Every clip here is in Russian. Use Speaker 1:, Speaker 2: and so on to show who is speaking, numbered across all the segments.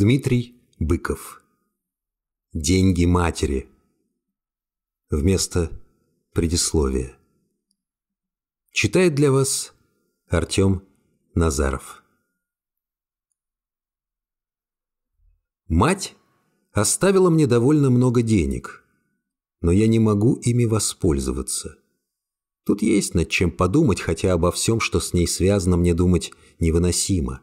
Speaker 1: Дмитрий Быков. Деньги матери. Вместо предисловия. Читает для вас Артем Назаров. Мать оставила мне довольно много денег, но я не могу ими воспользоваться. Тут есть над чем подумать, хотя обо всем, что с ней связано, мне думать невыносимо.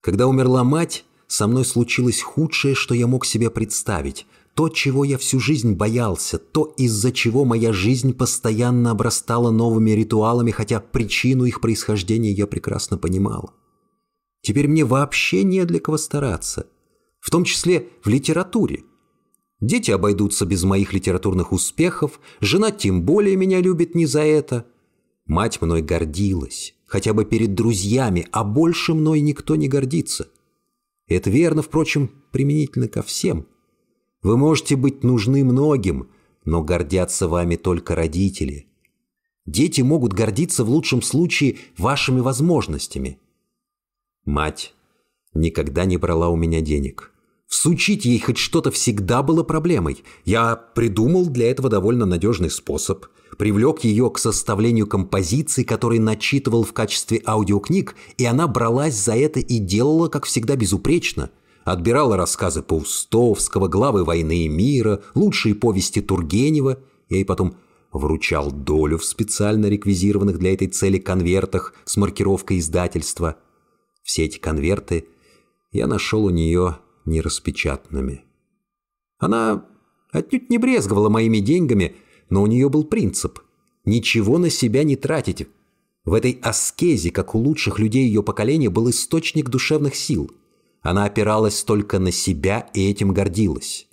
Speaker 1: Когда умерла мать, со мной случилось худшее, что я мог себе представить. То, чего я всю жизнь боялся, то, из-за чего моя жизнь постоянно обрастала новыми ритуалами, хотя причину их происхождения я прекрасно понимал. Теперь мне вообще не для кого стараться, в том числе в литературе. Дети обойдутся без моих литературных успехов, жена тем более меня любит не за это. Мать мной гордилась, хотя бы перед друзьями, а больше мной никто не гордится. Это верно, впрочем, применительно ко всем. Вы можете быть нужны многим, но гордятся вами только родители. Дети могут гордиться в лучшем случае вашими возможностями. Мать никогда не брала у меня денег. Всучить ей хоть что-то всегда было проблемой. Я придумал для этого довольно надежный способ. Привлек ее к составлению композиций, которые начитывал в качестве аудиокниг, и она бралась за это и делала, как всегда, безупречно. Отбирала рассказы Паустовского, главы «Войны и мира», лучшие повести Тургенева. Я ей потом вручал долю в специально реквизированных для этой цели конвертах с маркировкой издательства. Все эти конверты я нашел у нее нераспечатанными. Она отнюдь не брезговала моими деньгами, но у нее был принцип – ничего на себя не тратить. В этой аскезе, как у лучших людей ее поколения, был источник душевных сил. Она опиралась только на себя и этим гордилась.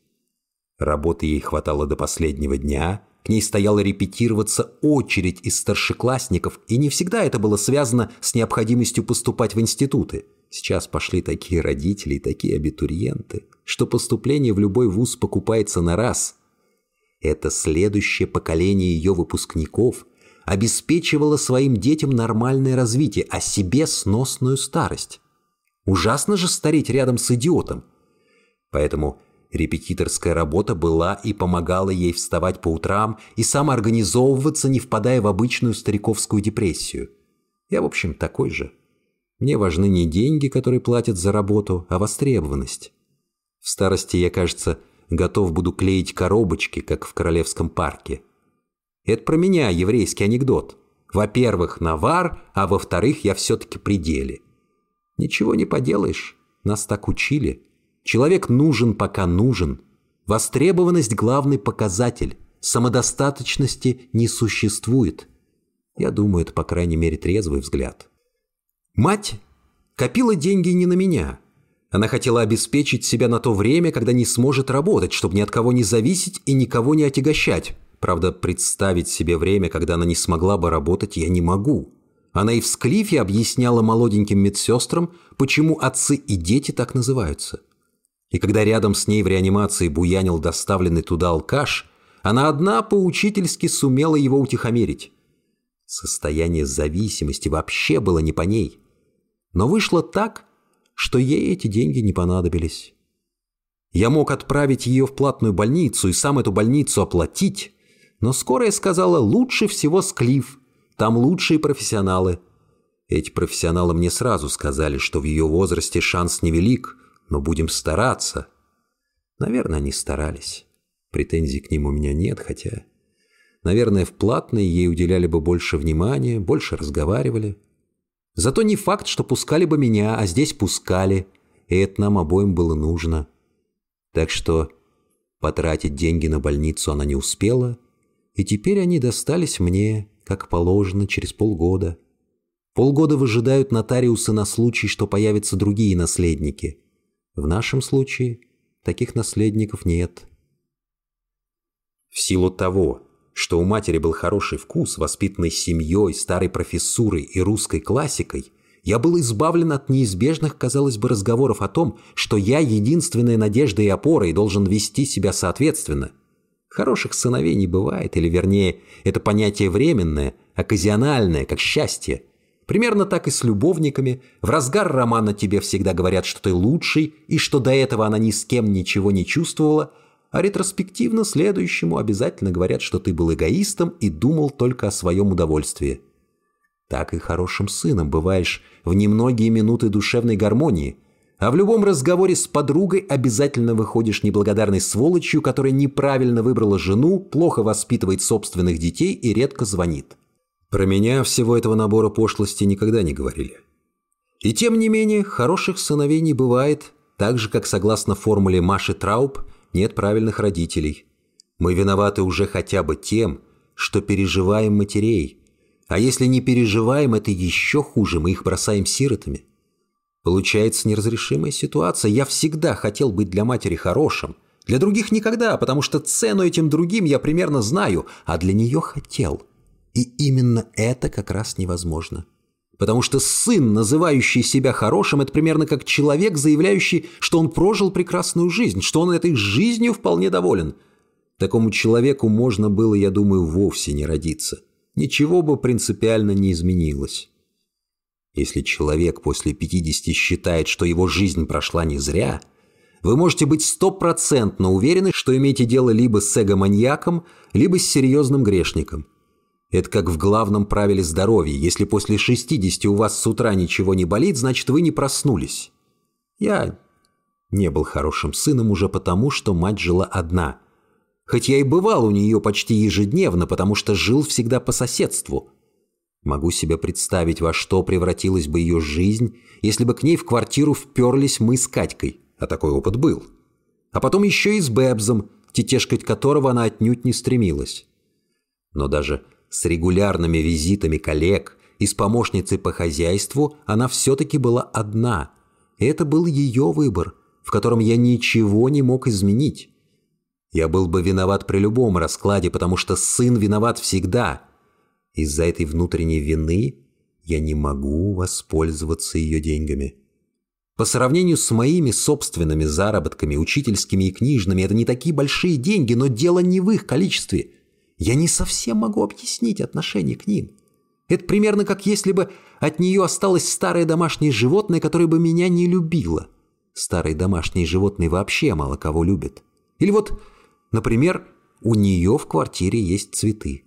Speaker 1: Работы ей хватало до последнего дня, к ней стояла репетироваться очередь из старшеклассников, и не всегда это было связано с необходимостью поступать в институты – Сейчас пошли такие родители и такие абитуриенты, что поступление в любой вуз покупается на раз. Это следующее поколение ее выпускников обеспечивало своим детям нормальное развитие, а себе сносную старость. Ужасно же стареть рядом с идиотом. Поэтому репетиторская работа была и помогала ей вставать по утрам и самоорганизовываться, не впадая в обычную стариковскую депрессию. Я, в общем, такой же. Мне важны не деньги, которые платят за работу, а востребованность. В старости я, кажется, готов буду клеить коробочки, как в Королевском парке. Это про меня еврейский анекдот. Во-первых, навар, а во-вторых, я все-таки при деле. Ничего не поделаешь, нас так учили. Человек нужен, пока нужен. Востребованность – главный показатель. Самодостаточности не существует. Я думаю, это, по крайней мере, трезвый взгляд. Мать копила деньги не на меня. Она хотела обеспечить себя на то время, когда не сможет работать, чтобы ни от кого не зависеть и никого не отягощать. Правда, представить себе время, когда она не смогла бы работать, я не могу. Она и в Склифе объясняла молоденьким медсестрам, почему отцы и дети так называются. И когда рядом с ней в реанимации буянил доставленный туда алкаш, она одна поучительски сумела его утихомирить. Состояние зависимости вообще было не по ней – но вышло так, что ей эти деньги не понадобились. Я мог отправить ее в платную больницу и сам эту больницу оплатить, но скорая сказала лучше всего Склиф, там лучшие профессионалы. Эти профессионалы мне сразу сказали, что в ее возрасте шанс невелик, но будем стараться. Наверное, они старались. Претензий к ним у меня нет, хотя... Наверное, в платной ей уделяли бы больше внимания, больше разговаривали. Зато не факт, что пускали бы меня, а здесь пускали, и это нам обоим было нужно. Так что потратить деньги на больницу она не успела, и теперь они достались мне, как положено, через полгода. Полгода выжидают нотариусы на случай, что появятся другие наследники. В нашем случае таких наследников нет. В силу того, что у матери был хороший вкус, воспитанный семьей, старой профессурой и русской классикой, я был избавлен от неизбежных, казалось бы, разговоров о том, что я единственная надежда и опора и должен вести себя соответственно. Хороших сыновей не бывает, или вернее, это понятие временное, оказиональное, как счастье. Примерно так и с любовниками. В разгар романа тебе всегда говорят, что ты лучший, и что до этого она ни с кем ничего не чувствовала, а ретроспективно следующему обязательно говорят, что ты был эгоистом и думал только о своем удовольствии. Так и хорошим сыном бываешь в немногие минуты душевной гармонии, а в любом разговоре с подругой обязательно выходишь неблагодарной сволочью, которая неправильно выбрала жену, плохо воспитывает собственных детей и редко звонит. Про меня всего этого набора пошлости никогда не говорили. И тем не менее, хороших сыновей не бывает, так же, как согласно формуле Маши Трауб, нет правильных родителей. Мы виноваты уже хотя бы тем, что переживаем матерей. А если не переживаем, это еще хуже, мы их бросаем сиротами. Получается неразрешимая ситуация. Я всегда хотел быть для матери хорошим. Для других никогда, потому что цену этим другим я примерно знаю, а для нее хотел. И именно это как раз невозможно. Потому что сын, называющий себя хорошим, это примерно как человек, заявляющий, что он прожил прекрасную жизнь, что он этой жизнью вполне доволен. Такому человеку можно было, я думаю, вовсе не родиться. Ничего бы принципиально не изменилось. Если человек после 50 считает, что его жизнь прошла не зря, вы можете быть стопроцентно уверены, что имеете дело либо с эго-маньяком, либо с серьезным грешником. Это как в главном правиле здоровья. Если после 60 у вас с утра ничего не болит, значит вы не проснулись. Я не был хорошим сыном уже потому, что мать жила одна. Хоть я и бывал у нее почти ежедневно, потому что жил всегда по соседству – Могу себе представить, во что превратилась бы ее жизнь, если бы к ней в квартиру вперлись мы с Катькой, а такой опыт был. А потом еще и с Бэбзом, тетешкать которого она отнюдь не стремилась. Но даже с регулярными визитами коллег и с помощницей по хозяйству она все-таки была одна. Это был ее выбор, в котором я ничего не мог изменить. Я был бы виноват при любом раскладе, потому что сын виноват всегда – из-за этой внутренней вины я не могу воспользоваться ее деньгами. По сравнению с моими собственными заработками, учительскими и книжными, это не такие большие деньги, но дело не в их количестве. Я не совсем могу объяснить отношение к ним. Это примерно как если бы от нее осталось старое домашнее животное, которое бы меня не любило. Старые домашние животные вообще мало кого любят. Или вот, например, у нее в квартире есть цветы.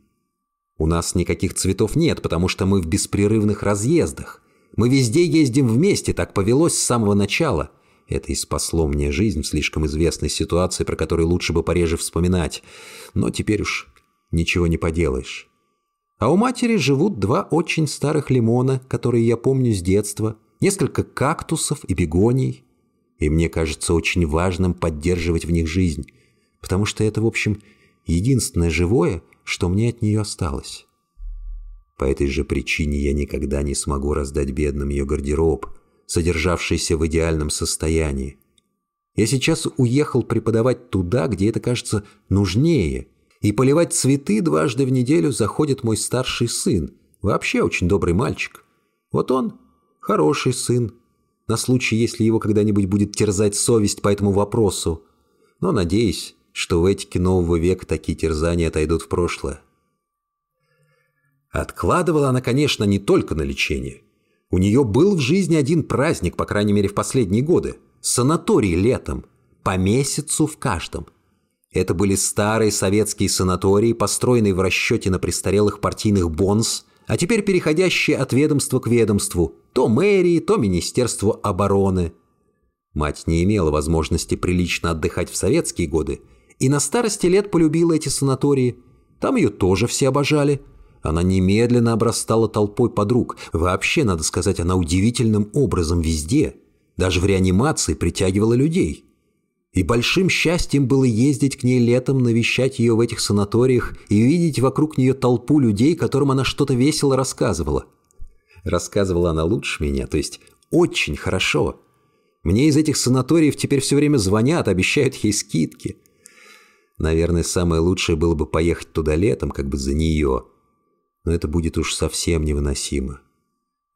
Speaker 1: У нас никаких цветов нет, потому что мы в беспрерывных разъездах. Мы везде ездим вместе, так повелось с самого начала. Это и спасло мне жизнь в слишком известной ситуации, про которую лучше бы пореже вспоминать. Но теперь уж ничего не поделаешь. А у матери живут два очень старых лимона, которые я помню с детства, несколько кактусов и бегоний. И мне кажется очень важным поддерживать в них жизнь, потому что это, в общем, единственное живое, что мне от нее осталось. По этой же причине я никогда не смогу раздать бедным ее гардероб, содержавшийся в идеальном состоянии. Я сейчас уехал преподавать туда, где это кажется нужнее, и поливать цветы дважды в неделю заходит мой старший сын, вообще очень добрый мальчик. Вот он, хороший сын, на случай, если его когда-нибудь будет терзать совесть по этому вопросу. Но надеюсь, что в этике нового века такие терзания отойдут в прошлое. Откладывала она, конечно, не только на лечение. У нее был в жизни один праздник, по крайней мере в последние годы. Санаторий летом. По месяцу в каждом. Это были старые советские санатории, построенные в расчете на престарелых партийных бонс, а теперь переходящие от ведомства к ведомству, то мэрии, то Министерству обороны. Мать не имела возможности прилично отдыхать в советские годы – и на старости лет полюбила эти санатории. Там ее тоже все обожали. Она немедленно обрастала толпой подруг. Вообще, надо сказать, она удивительным образом везде, даже в реанимации, притягивала людей. И большим счастьем было ездить к ней летом, навещать ее в этих санаториях и видеть вокруг нее толпу людей, которым она что-то весело рассказывала. Рассказывала она лучше меня, то есть очень хорошо. Мне из этих санаториев теперь все время звонят, обещают ей скидки. Наверное, самое лучшее было бы поехать туда летом, как бы за нее. Но это будет уж совсем невыносимо.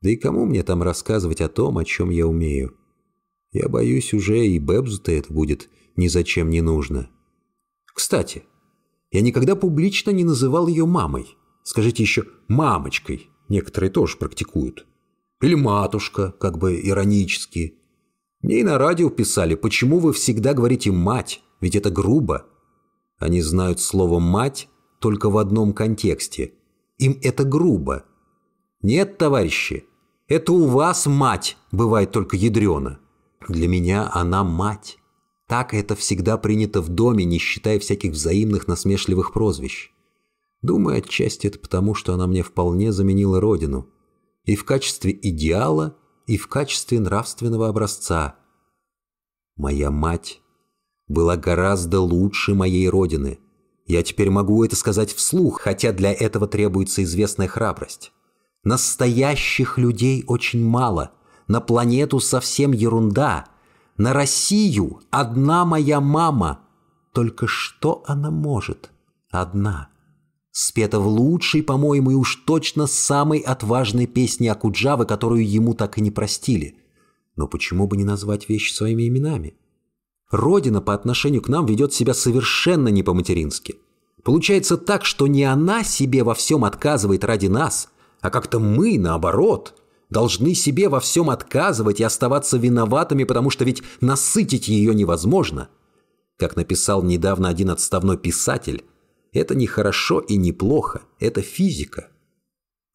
Speaker 1: Да и кому мне там рассказывать о том, о чем я умею? Я боюсь, уже и Бэбзу-то это будет ни зачем не нужно. Кстати, я никогда публично не называл ее мамой. Скажите еще «мамочкой». Некоторые тоже практикуют. Или матушка, как бы иронически. Мне и на радио писали, почему вы всегда говорите «мать», ведь это грубо. Они знают слово «мать» только в одном контексте. Им это грубо. Нет, товарищи, это у вас мать бывает только ядрена. Для меня она мать. Так это всегда принято в доме, не считая всяких взаимных насмешливых прозвищ. Думаю, отчасти это потому, что она мне вполне заменила родину. И в качестве идеала, и в качестве нравственного образца. Моя мать была гораздо лучше моей родины. Я теперь могу это сказать вслух, хотя для этого требуется известная храбрость. Настоящих людей очень мало. На планету совсем ерунда. На Россию одна моя мама. Только что она может? Одна. Спета в лучшей, по-моему, и уж точно самой отважной песне Акуджавы, которую ему так и не простили. Но почему бы не назвать вещи своими именами? Родина по отношению к нам ведет себя совершенно не по-матерински. Получается так, что не она себе во всем отказывает ради нас, а как-то мы, наоборот, должны себе во всем отказывать и оставаться виноватыми, потому что ведь насытить ее невозможно. Как написал недавно один отставной писатель, это не хорошо и не плохо, это физика.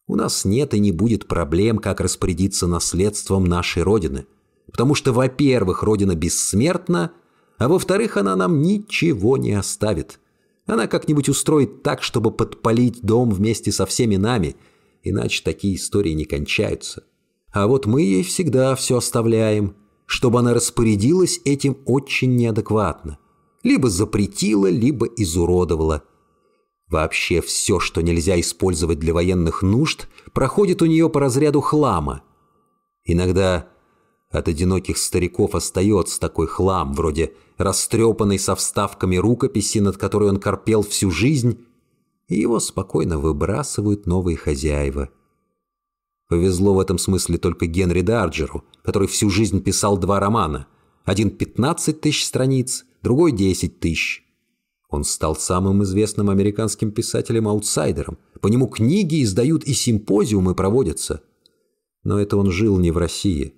Speaker 1: У нас нет и не будет проблем, как распорядиться наследством нашей Родины. Потому что, во-первых, Родина бессмертна, а во-вторых, она нам ничего не оставит. Она как-нибудь устроит так, чтобы подпалить дом вместе со всеми нами, иначе такие истории не кончаются. А вот мы ей всегда все оставляем, чтобы она распорядилась этим очень неадекватно. Либо запретила, либо изуродовала – Вообще все, что нельзя использовать для военных нужд, проходит у нее по разряду хлама. Иногда от одиноких стариков остается такой хлам, вроде растрепанной со вставками рукописи, над которой он корпел всю жизнь, и его спокойно выбрасывают новые хозяева. Повезло в этом смысле только Генри Дарджеру, который всю жизнь писал два романа. Один 15 тысяч страниц, другой 10 тысяч. Он стал самым известным американским писателем-аутсайдером. По нему книги издают и симпозиумы проводятся. Но это он жил не в России.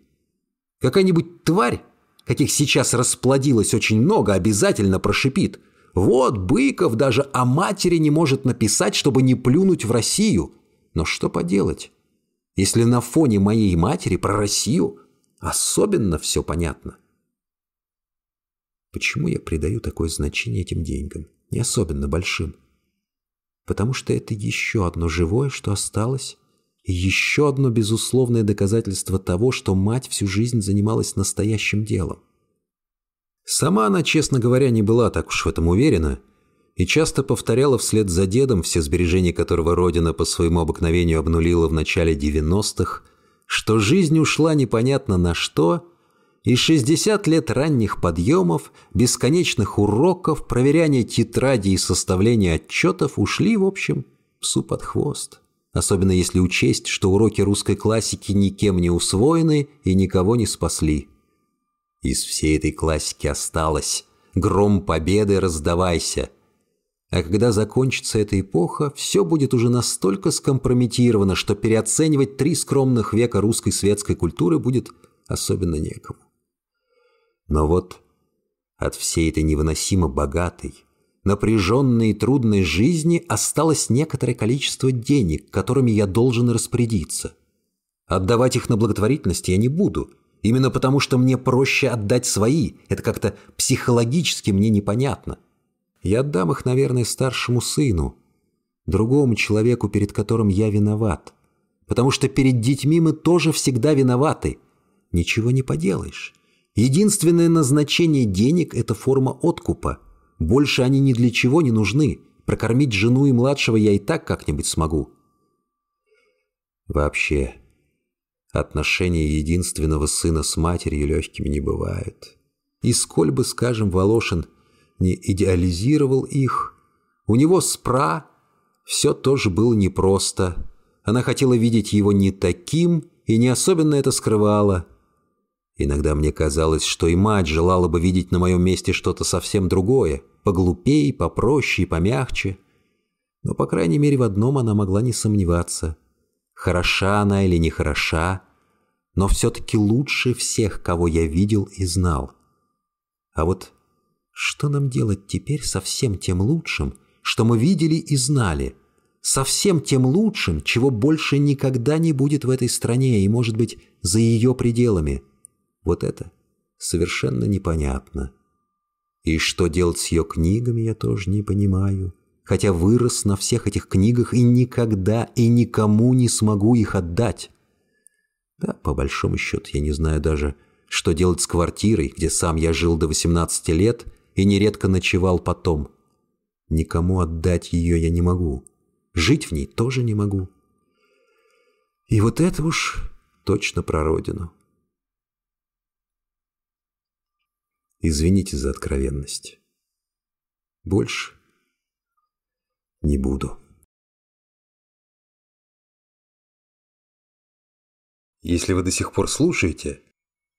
Speaker 1: Какая-нибудь тварь, каких сейчас расплодилось очень много, обязательно прошипит. Вот Быков даже о матери не может написать, чтобы не плюнуть в Россию. Но что поделать? Если на фоне моей матери про Россию особенно все понятно. Почему я придаю такое значение этим деньгам, не особенно большим? Потому что это еще одно живое, что осталось, и еще одно безусловное доказательство того, что мать всю жизнь занималась настоящим делом. Сама она, честно говоря, не была так уж в этом уверена и часто повторяла вслед за дедом, все сбережения которого родина по своему обыкновению обнулила в начале 90-х, что жизнь ушла непонятно на что – и 60 лет ранних подъемов, бесконечных уроков, проверяния тетради и составления отчетов ушли, в общем, псу под хвост. Особенно если учесть, что уроки русской классики никем не усвоены и никого не спасли. Из всей этой классики осталось «Гром победы, раздавайся!» А когда закончится эта эпоха, все будет уже настолько скомпрометировано, что переоценивать три скромных века русской светской культуры будет особенно некому. Но вот от всей этой невыносимо богатой, напряженной и трудной жизни осталось некоторое количество денег, которыми я должен распорядиться. Отдавать их на благотворительность я не буду, именно потому что мне проще отдать свои, это как-то психологически мне непонятно. Я отдам их, наверное, старшему сыну, другому человеку, перед которым я виноват. Потому что перед детьми мы тоже всегда виноваты. Ничего не поделаешь. Единственное назначение денег – это форма откупа. Больше они ни для чего не нужны. Прокормить жену и младшего я и так как-нибудь смогу. Вообще, отношения единственного сына с матерью легкими не бывают. И сколь бы, скажем, Волошин не идеализировал их, у него с пра все тоже было непросто. Она хотела видеть его не таким и не особенно это скрывала – Иногда мне казалось, что и мать желала бы видеть на моем месте что-то совсем другое, поглупее, попроще и помягче. Но, по крайней мере, в одном она могла не сомневаться. Хороша она или не хороша, но все-таки лучше всех, кого я видел и знал. А вот что нам делать теперь со всем тем лучшим, что мы видели и знали, со всем тем лучшим, чего больше никогда не будет в этой стране и, может быть, за ее пределами? Вот это совершенно непонятно. И что делать с ее книгами, я тоже не понимаю, хотя вырос на всех этих книгах и никогда и никому не смогу их отдать. Да, по большому счету, я не знаю даже, что делать с квартирой, где сам я жил до 18 лет и нередко ночевал потом. Никому отдать ее я не могу. Жить в ней тоже не могу. И вот это уж точно про родину. Извините за откровенность. Больше не буду. Если вы до сих пор слушаете,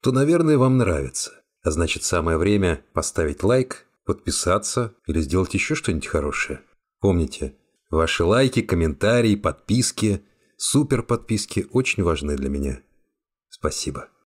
Speaker 1: то, наверное, вам нравится. А значит, самое время поставить лайк, подписаться или сделать еще что-нибудь хорошее. Помните, ваши лайки, комментарии, подписки, супер подписки очень важны для меня. Спасибо.